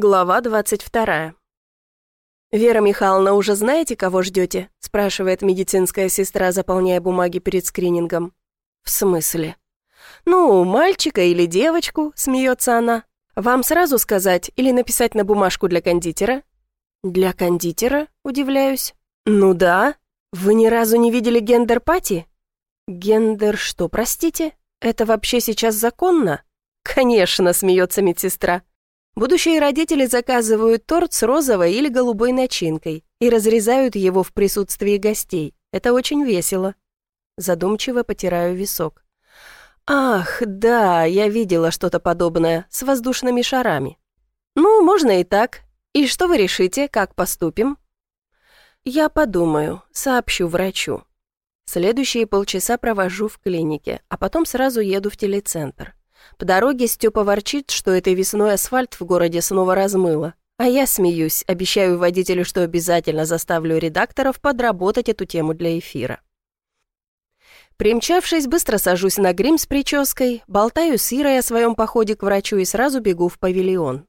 Глава 22. «Вера Михайловна, уже знаете, кого ждете?» – спрашивает медицинская сестра, заполняя бумаги перед скринингом. «В смысле?» «Ну, мальчика или девочку», – смеется она. «Вам сразу сказать или написать на бумажку для кондитера?» «Для кондитера?» – удивляюсь. «Ну да. Вы ни разу не видели гендер-пати?» «Гендер что, простите? Это вообще сейчас законно?» «Конечно», – смеется медсестра. Будущие родители заказывают торт с розовой или голубой начинкой и разрезают его в присутствии гостей. Это очень весело. Задумчиво потираю висок. Ах, да, я видела что-то подобное с воздушными шарами. Ну, можно и так. И что вы решите, как поступим? Я подумаю, сообщу врачу. Следующие полчаса провожу в клинике, а потом сразу еду в телецентр. По дороге Степа ворчит, что этой весной асфальт в городе снова размыло. А я смеюсь, обещаю водителю, что обязательно заставлю редакторов подработать эту тему для эфира. Примчавшись, быстро сажусь на грим с прической, болтаю с Ирой о своем походе к врачу и сразу бегу в павильон.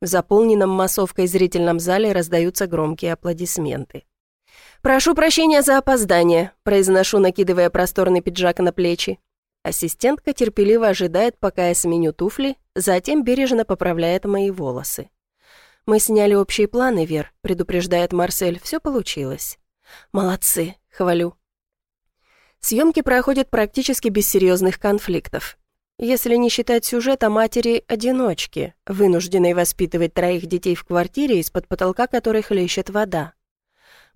В заполненном массовкой зрительном зале раздаются громкие аплодисменты. «Прошу прощения за опоздание», – произношу, накидывая просторный пиджак на плечи. Ассистентка терпеливо ожидает, пока я сменю туфли, затем бережно поправляет мои волосы. «Мы сняли общие планы, Вер», — предупреждает Марсель. «Все получилось». «Молодцы», — хвалю. Съемки проходят практически без серьезных конфликтов. Если не считать сюжета матери-одиночки, вынужденной воспитывать троих детей в квартире, из-под потолка которой хлещет вода.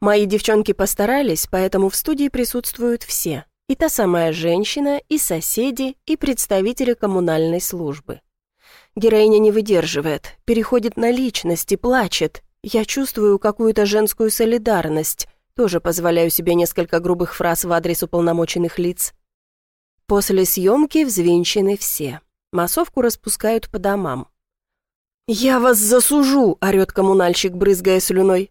Мои девчонки постарались, поэтому в студии присутствуют все. И та самая женщина, и соседи, и представители коммунальной службы. Героиня не выдерживает, переходит на личность и плачет. Я чувствую какую-то женскую солидарность, тоже позволяю себе несколько грубых фраз в адрес уполномоченных лиц. После съемки взвинчены все. Массовку распускают по домам. «Я вас засужу!» — орёт коммунальщик, брызгая слюной.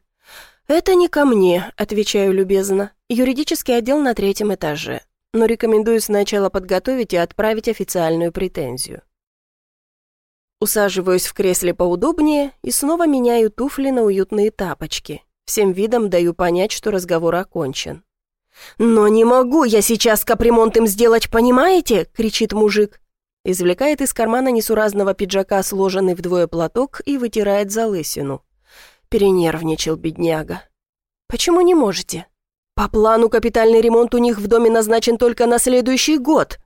«Это не ко мне», — отвечаю любезно. «Юридический отдел на третьем этаже. Но рекомендую сначала подготовить и отправить официальную претензию». Усаживаюсь в кресле поудобнее и снова меняю туфли на уютные тапочки. Всем видом даю понять, что разговор окончен. «Но не могу я сейчас капремонт им сделать, понимаете?» — кричит мужик. Извлекает из кармана несуразного пиджака сложенный вдвое платок и вытирает залысину. Перенервничал бедняга. «Почему не можете?» «По плану капитальный ремонт у них в доме назначен только на следующий год».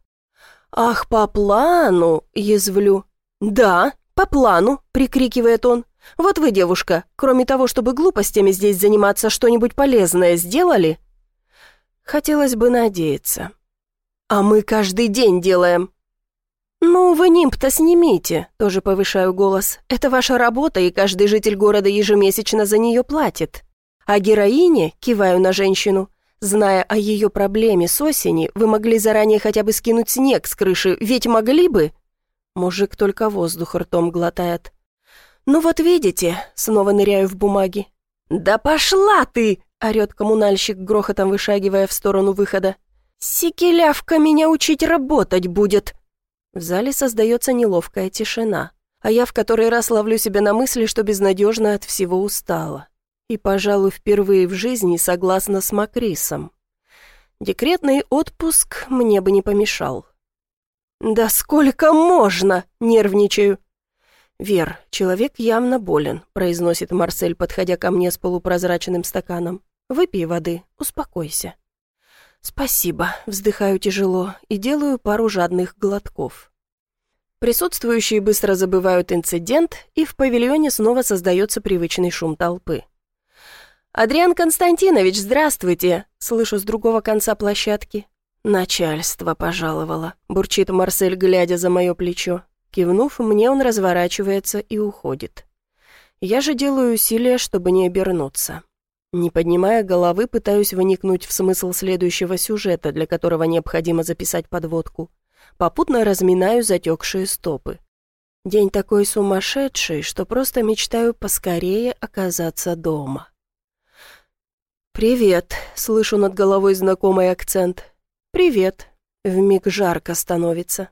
«Ах, по плану!» — язвлю. «Да, по плану!» — прикрикивает он. «Вот вы, девушка, кроме того, чтобы глупостями здесь заниматься, что-нибудь полезное сделали?» Хотелось бы надеяться. «А мы каждый день делаем. «Ну, вы нимб-то снимите», — тоже повышаю голос. «Это ваша работа, и каждый житель города ежемесячно за нее платит. А героине, киваю на женщину, зная о ее проблеме с осени, вы могли заранее хотя бы скинуть снег с крыши, ведь могли бы?» Мужик только воздух ртом глотает. «Ну вот видите», — снова ныряю в бумаги. «Да пошла ты!» — орет коммунальщик, грохотом вышагивая в сторону выхода. «Секелявка меня учить работать будет!» В зале создается неловкая тишина, а я в который раз ловлю себя на мысли, что безнадежно от всего устала. И, пожалуй, впервые в жизни согласна с Макрисом. Декретный отпуск мне бы не помешал. «Да сколько можно?» — нервничаю. «Вер, человек явно болен», — произносит Марсель, подходя ко мне с полупрозрачным стаканом. «Выпей воды, успокойся». «Спасибо», — вздыхаю тяжело и делаю пару жадных глотков. Присутствующие быстро забывают инцидент, и в павильоне снова создается привычный шум толпы. «Адриан Константинович, здравствуйте!» — слышу с другого конца площадки. «Начальство пожаловало», — бурчит Марсель, глядя за мое плечо. Кивнув, мне он разворачивается и уходит. Я же делаю усилия, чтобы не обернуться. Не поднимая головы, пытаюсь выникнуть в смысл следующего сюжета, для которого необходимо записать подводку. Попутно разминаю затекшие стопы. День такой сумасшедший, что просто мечтаю поскорее оказаться дома. «Привет», — слышу над головой знакомый акцент. «Привет». Вмиг жарко становится.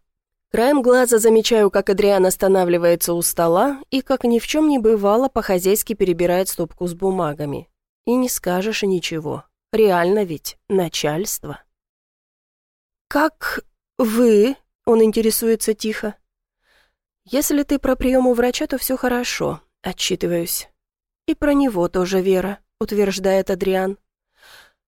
Краем глаза замечаю, как Адриан останавливается у стола и, как ни в чем не бывало, по-хозяйски перебирает стопку с бумагами. И не скажешь ничего. Реально ведь начальство. «Как вы?» — он интересуется тихо. «Если ты про прием у врача, то все хорошо», — отчитываюсь. «И про него тоже Вера», — утверждает Адриан.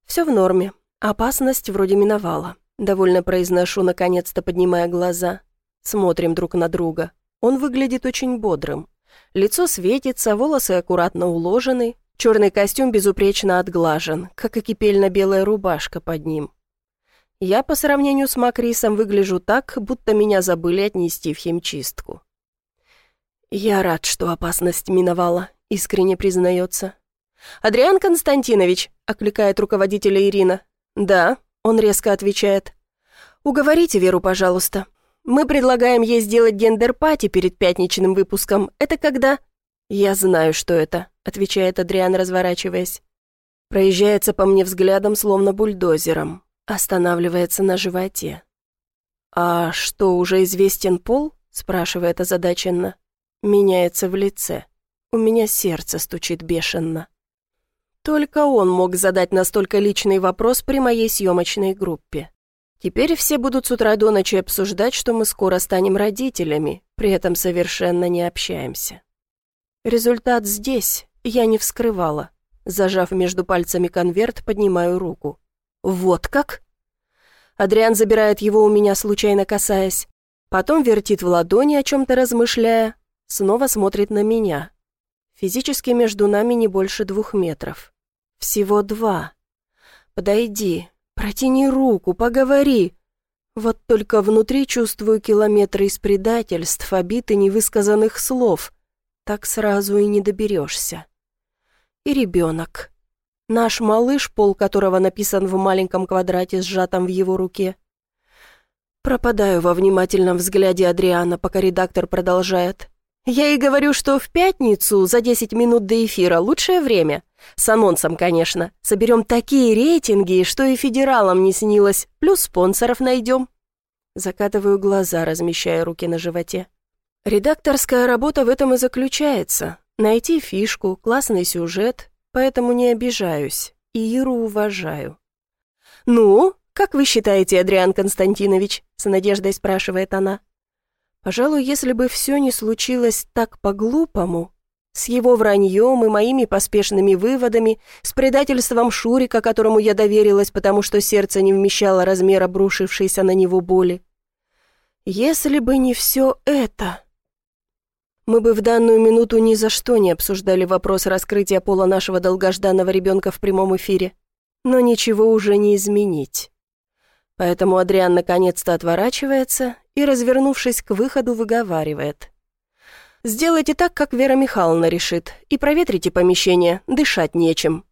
«Все в норме. Опасность вроде миновала». Довольно произношу, наконец-то поднимая глаза. Смотрим друг на друга. Он выглядит очень бодрым. Лицо светится, волосы аккуратно уложены, черный костюм безупречно отглажен, как и кипельно-белая рубашка под ним. Я по сравнению с Макрисом выгляжу так, будто меня забыли отнести в химчистку. «Я рад, что опасность миновала», — искренне признается. «Адриан Константинович», — окликает руководителя Ирина. «Да», — он резко отвечает. «Уговорите Веру, пожалуйста. Мы предлагаем ей сделать гендер-пати перед пятничным выпуском. Это когда...» «Я знаю, что это», — отвечает Адриан, разворачиваясь. Проезжается по мне взглядом, словно бульдозером. Останавливается на животе. «А что, уже известен пол?» — спрашивает озадаченно. Меняется в лице. У меня сердце стучит бешено. Только он мог задать настолько личный вопрос при моей съемочной группе. Теперь все будут с утра до ночи обсуждать, что мы скоро станем родителями, при этом совершенно не общаемся. Результат здесь, я не вскрывала. Зажав между пальцами конверт, поднимаю руку. Вот как? Адриан забирает его у меня, случайно касаясь. Потом вертит в ладони, о чем-то размышляя. Снова смотрит на меня. Физически между нами не больше двух метров. Всего два. Подойди, протяни руку, поговори. Вот только внутри чувствую километры из предательств, обид и невысказанных слов. Так сразу и не доберешься. И ребенок. Наш малыш, пол которого написан в маленьком квадрате, сжатом в его руке. Пропадаю во внимательном взгляде Адриана, пока редактор продолжает. Я и говорю, что в пятницу за 10 минут до эфира лучшее время. С анонсом, конечно. Соберем такие рейтинги, что и федералам не снилось. Плюс спонсоров найдем. Закатываю глаза, размещая руки на животе. Редакторская работа в этом и заключается. Найти фишку, классный сюжет, поэтому не обижаюсь. И Иру уважаю. «Ну, как вы считаете, Адриан Константинович?» — с надеждой спрашивает она. Пожалуй, если бы все не случилось так по-глупому, с его враньем и моими поспешными выводами, с предательством Шурика, которому я доверилась, потому что сердце не вмещало размер обрушившейся на него боли. Если бы не все это... Мы бы в данную минуту ни за что не обсуждали вопрос раскрытия пола нашего долгожданного ребенка в прямом эфире. Но ничего уже не изменить. Поэтому Адриан наконец-то отворачивается и, развернувшись к выходу, выговаривает. «Сделайте так, как Вера Михайловна решит, и проветрите помещение, дышать нечем.